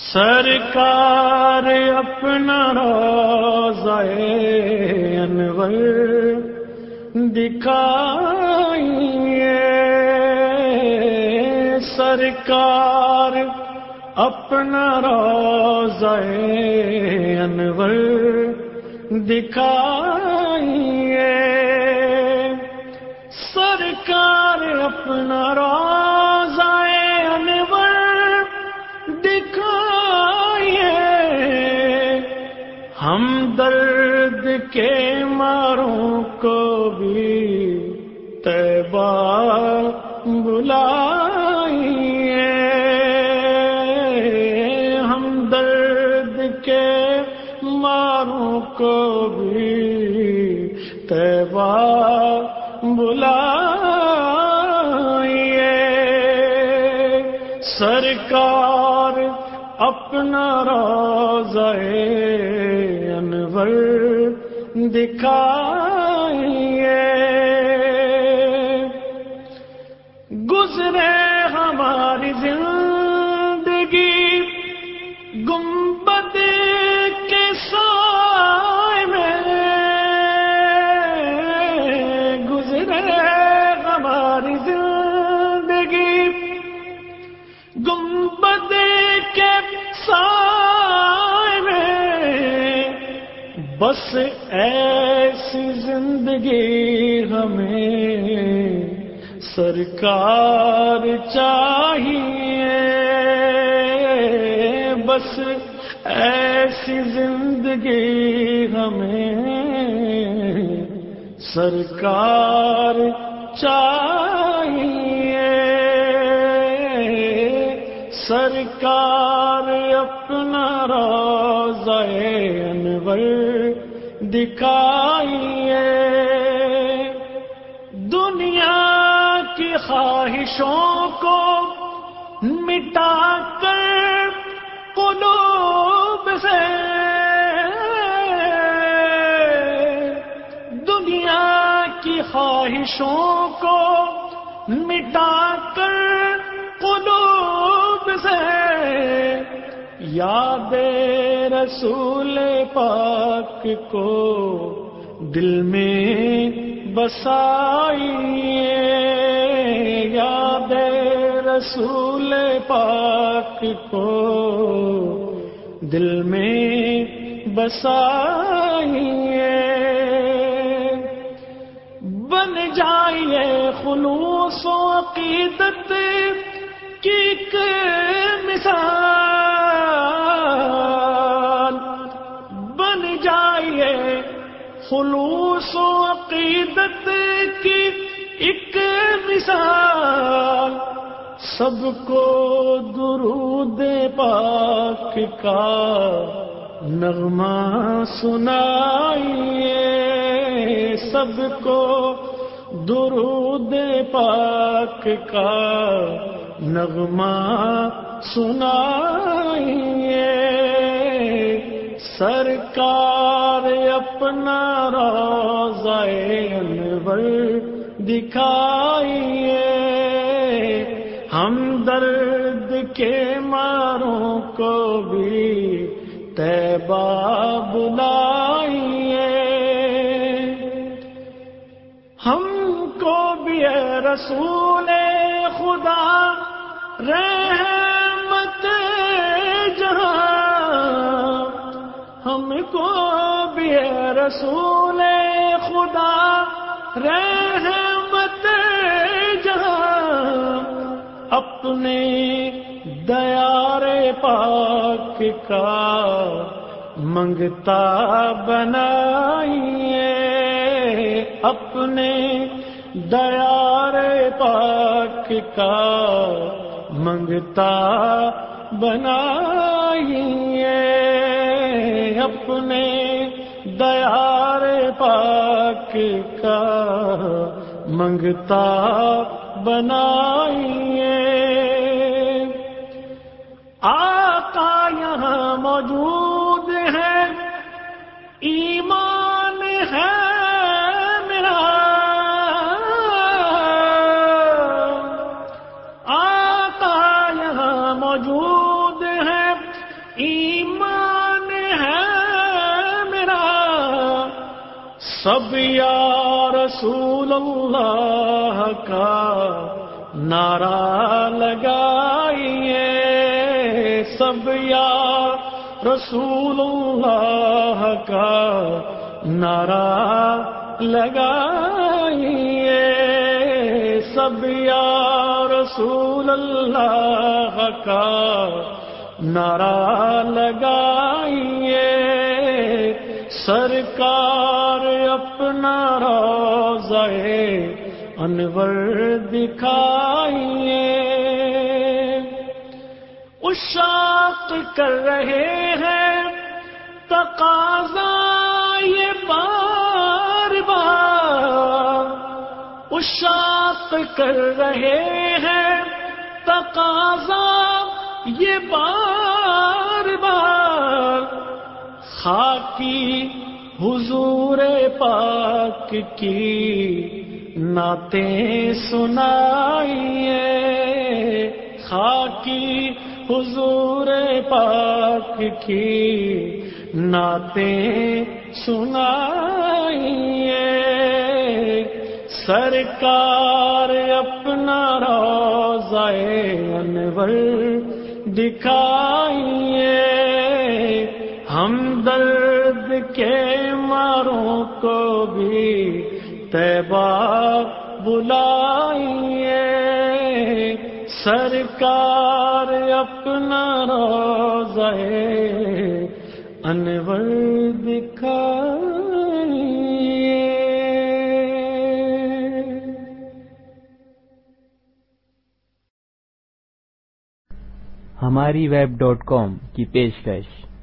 سرکار اپنا روزہ انور دکھائیے۔ سرکار اپنا روزہ انور دکھائیے۔ سرکار اپنا روزہ درد کے ماروں کو بھی تیبہ بلائیے۔ ہم درد کے ماروں کو بھی تیبہ بلائیے۔ سرکار اپنا روزہ انور دکھا بس ایسی زندگی ہمیں سرکار چاہیے۔ بس ایسی زندگی ہمیں سرکار چاہیے۔ سرکار اپنا روزہ انور۔ دکھائیے دنیا کی خواہشوں کو مٹا کر قلوب سے۔ دنیا کی خواہشوں کو مٹا کر قلوب سے۔ یاد رسول پاک کو دل میں بسائیے، یاد رسول پاک کو دل میں بسائیے۔ بن جائیے خلوص و عقیدت کی ایک مثال۔ خلوص و عقیدت کی ایک مثال، سب کو درود پاک کا نغمہ سنائیے، سب کو درود پاک کا نغمہ سنائیے۔ سرکار اپنا انور دکھائیے۔ ہم درد کے ماروں کو بھی تیبہ بلائیے۔ ہم کو بھی اے رسول خدا رحمت کو بھی اے رسول خدا۔ رحمت جہاں اپنے دیار پاک کا منگتا بنائیے۔ اپنے دیار پاک کا منگتا بنائیے۔ اپنے دیار پاک کا منگتا بنائیے۔ آقا یہاں موجود سب یا رسول اللہ کا نعرہ لگائیے۔ سب یا رسول اللہ کا نعرہ لگائیے۔ سب یا رسول اللہ کا نعرہ لگائیے۔ سرکار روزہ انور دکھائیے۔ اشاق کر رہے ہیں۔ تقاضا یہ بار بار۔ اشاق کر رہے ہیں۔ تقاضا یہ بار بار۔ خاکی حضور پاک کی نعتیں سنائیے۔ خاکی حضور پاک کی نعتیں سنائیے۔ سرکار اپنا روزہ انور دکھائیے۔ ہم درد کے ماروں کو بھی تیبہ بلائیے۔ سرکار اپنا روزہ انور دکھائیے۔ ہماری ویب ڈاٹ کام کی پیشکش۔